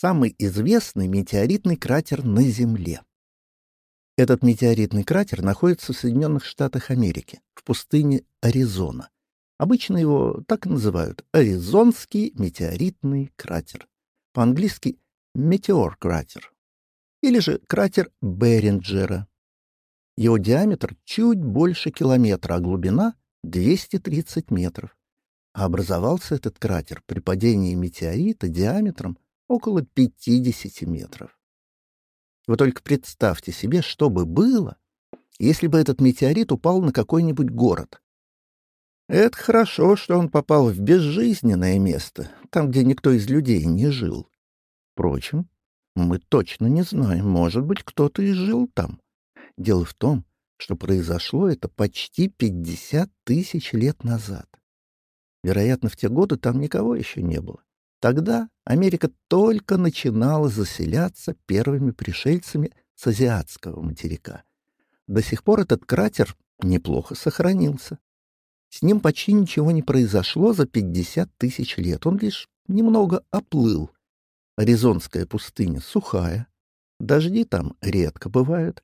самый известный метеоритный кратер на Земле. Этот метеоритный кратер находится в Соединенных Штатах Америки, в пустыне Аризона. Обычно его так и называют — Аризонский метеоритный кратер. По-английски «метеор кратер» или же кратер Беринджера. Его диаметр чуть больше километра, а глубина — 230 метров. А образовался этот кратер при падении метеорита диаметром около 50 метров. Вы только представьте себе, что бы было, если бы этот метеорит упал на какой-нибудь город. Это хорошо, что он попал в безжизненное место, там, где никто из людей не жил. Впрочем, мы точно не знаем, может быть, кто-то и жил там. Дело в том, что произошло это почти 50 тысяч лет назад. Вероятно, в те годы там никого еще не было. Тогда Америка только начинала заселяться первыми пришельцами с азиатского материка. До сих пор этот кратер неплохо сохранился. С ним почти ничего не произошло за 50 тысяч лет, он лишь немного оплыл. Аризонская пустыня сухая, дожди там редко бывают,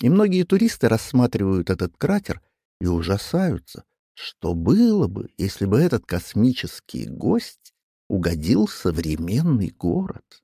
и многие туристы рассматривают этот кратер и ужасаются, что было бы, если бы этот космический гость угодил современный город.